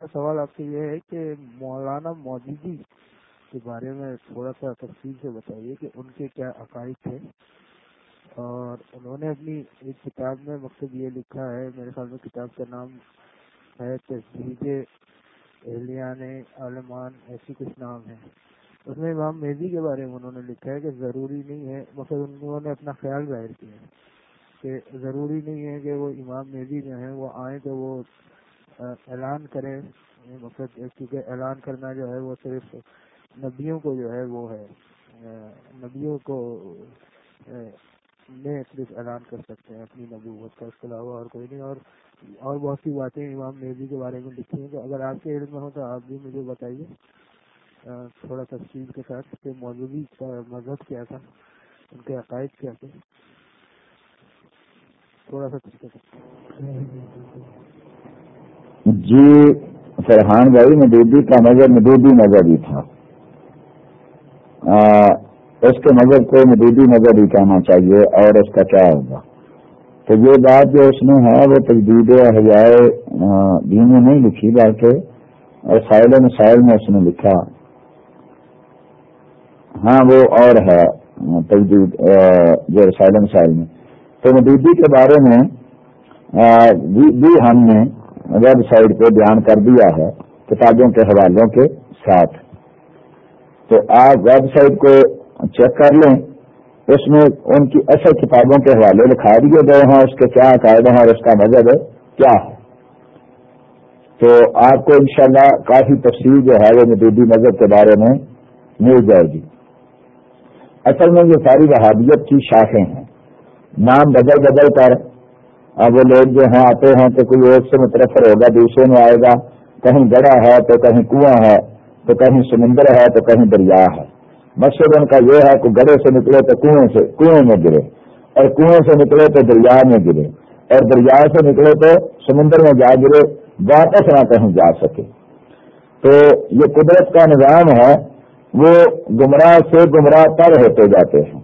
سوال آپ سے یہ ہے کہ مولانا مودودی کے بارے میں تھوڑا سا تفصیل سے بتائیے کہ ان کے کیا عقائد تھے؟ اور انہوں نے اپنی ایک کتاب میں مقصد یہ لکھا ہے، میرے خیال میں کتاب کا نام ہے تصدیق اہلیان عالمان ایسی کچھ نام ہے۔ اس میں امام مہدی کے بارے میں انہوں نے لکھا ہے کہ ضروری نہیں ہے، مقصد انہوں نے اپنا خیال ظاہر کیا ہے کہ ضروری نہیں ہے کہ وہ امام مہدی جو ہیں وہ آئیں تو وہ اعلان کریں یعنی مقصد کیونکہ اعلان کرنا جو ہے وہ صرف نبیوں کو جو ہے وہ ہے۔ نبیوں کو میں صرف اعلان کر سکتے ہیں اپنی نبوت کا، اس کے علاوہ اور کوئی نہیں۔ اور اور بہت سی باتیں امام میزی کے بارے میں لکھی ہیں تو اگر آپ کے علم میں ہو تو آپ بھی مجھے بتائیے۔ تھوڑا تفصیل کے ساتھ کہ مولوی کا مذہب کیا تھا، ان کے عقائد کیا تھے۔ تھوڑا سا جی فرحان بھائی مدودی کا نظر مدودی نظر ہی تھا اس کے نظر کو مدودی نظر ہی کہنا چاہیے اور اس کا کیا ہوگا؟ تو یہ بات جو اس میں ہے، وہ تجدید حجائے دین میں نہیں لکھی، بلکہ سائل مسائل میں اس نے لکھا۔ ہاں وہ اور ہے، تجدید جو رسائل مسائل میں۔ تو مدودی کے بارے میں بھی ہم نے ویب سائٹ پہ بیان کر دیا ہے کتابوں کے حوالوں کے ساتھ۔ تو آپ ویب سائٹ کو چیک کر لیں۔ اس میں ان کی اصل کتابوں کے حوالے لکھا دیے گئے ہیں۔ اس کے کیا عقائد ہیں اور اس کا مذہب کیا ہے۔ تو آپ کو انشاءاللہ کافی تفصیل جو ہے وہ مدودی مذہب کے بارے میں مل جائے گی۔ اصل میں یہ ساری وہابیت کی شاخیں ہیں۔ نام بدل بدل کر اب وہ لوگ جو ہیں آتے ہیں تو کوئی ایک سے مترفر ہوگا، دوسرے میں آئے گا، کہیں گڑا ہے تو کہیں کنواں ہے، تو کہیں سمندر ہے تو کہیں دریا ہے۔ مقصد ان کا یہ ہے کہ گڑے سے نکلے تو کنویں سے، کنویں میں گرے۔ اور کنویں سے نکلے تو دریا میں گرے۔ اور دریا سے نکلے تو سمندر میں جا گرے، واپس نہ کہیں جا سکے۔ تو یہ قدرت کا نظام ہے، وہ گمراہ سے گمراہ تر ہوتے جاتے ہیں۔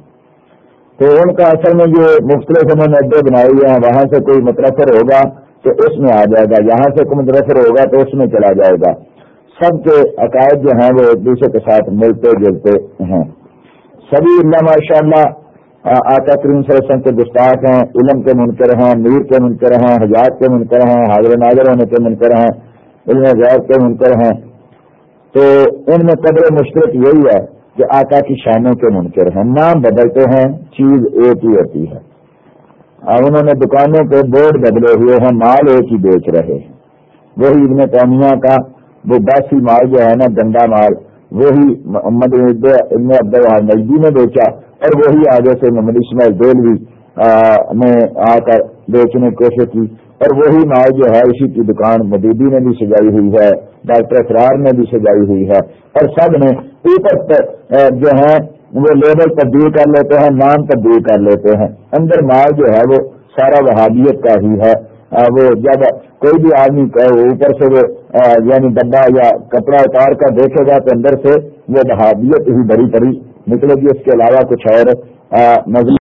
تو ان کا اصل میں جو مختلف انہوں نے اڈے بنائے ہوئے ہیں، وہاں سے کوئی مترفر ہوگا تو اس میں آ جائے گا، یہاں سے کوئی مترفر ہوگا تو اس میں چلا جائے گا۔ سب کے عقائد جو ہیں وہ ایک دوسرے کے ساتھ ملتے جلتے ہیں۔ سبھی اللہ ماشاء اللہ آتا کریم وسلم کے گستاخ ہیں، علم کے منکر ہیں میر کے منکر ہیں حجات کے منکر ہیں، حاضر ناظر ہونے کے منکر ہیں، علم غیر کے منکر ہیں۔ تو ان میں قدر مشکل یہی ہے کہ آقا کی شانوں کے منکر ہیں، نام بدلتے ہیں، چیز ایک ہی ہوتی ہے۔ اور انہوں نے دکانوں پہ بورڈ بدلے ہوئے ہیں، مال ایک ہی بیچ رہے ہیں۔ وہی ابن قومیہ کا وہ باسی مال جو ہے نا، گندا مال، وہی محمد ابن عبد الحال نجدی نے بیچا اور وہی آگے سے محمد اسماعیل دولوی نے آ کر بیچنے کی کوشش کی۔ اور وہی مال جو ہے اسی کی دکان مدیدی نے بھی سجائی ہوئی ہے، ڈاکٹر اسرار نے بھی سجائی ہوئی ہے۔ اور سب نے اوپر جو ہے وہ لیبل تبدیل کر لیتے ہیں، نام تبدیل کر لیتے ہیں۔ اندر مال جو ہے وہ سارا وہابیت کا ہی ہے۔ وہ جب کوئی بھی آدمی اوپر سے وہ یعنی ڈبا یا کپڑا اتار کر دیکھے گا تو اندر سے وہ وہابیت ہی بڑی بڑی نکلے گی۔ اس کے علاوہ کچھ اور مزید